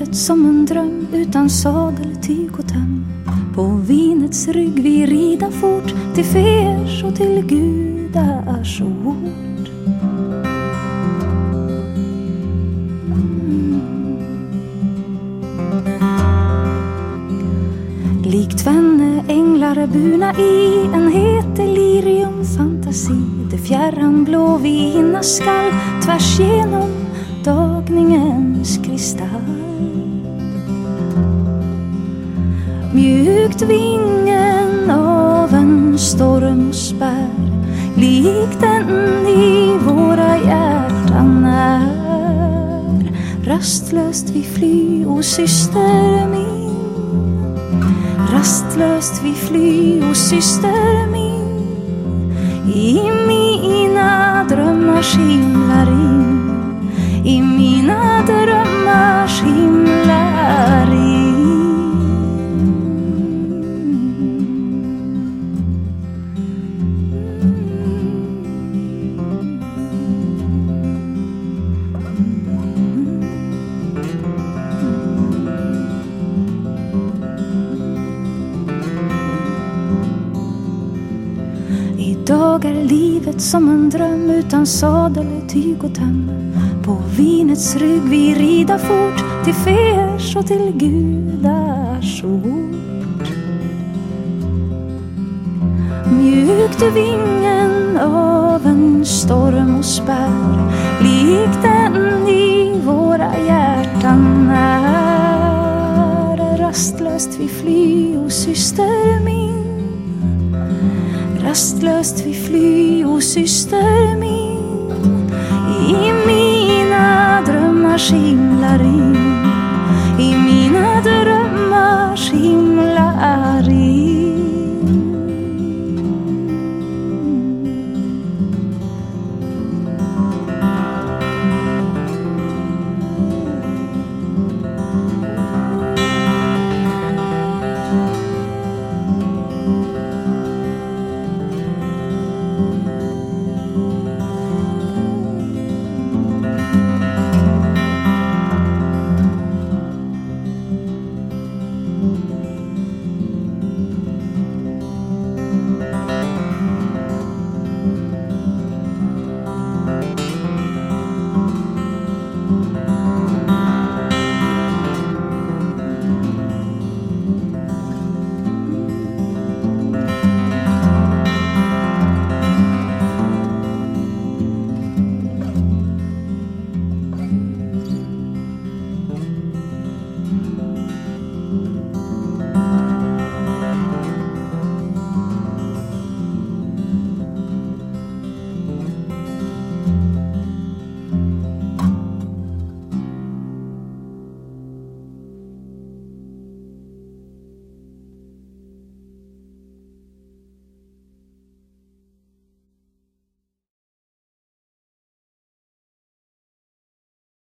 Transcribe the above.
livet som en dröm utan sadel, tyg och töm. På vinets rygg vi rida fort till fers och till gudars ord. Mm. Likt tvenne änglar burna i en het delirium fantasi. Det fjärran blå vi hinna skall tvärs genom dagningens kristall. Mjukt vingen av en stormspärr, lik den i våra hjärtan är. Rastlöst vi fly, o syster min. Rastlöst vi fly, o syster min. I mina drömmars himlar in. Idag är livet som en dröm utan sadel, tyg och töm. På vinets rygg vi rida fort till fers och till gudars ord Mjukt är vingen av en storm och spär Lik den i våra hjärtan är. Rastlöst vi fly, o syster min Rastlöst vi fly, o syster min. I mina drömmars himlaring I mina drömmars himlaring